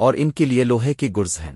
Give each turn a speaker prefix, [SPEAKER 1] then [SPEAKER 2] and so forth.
[SPEAKER 1] اور ان کے لیے لوہے کی گرز ہیں۔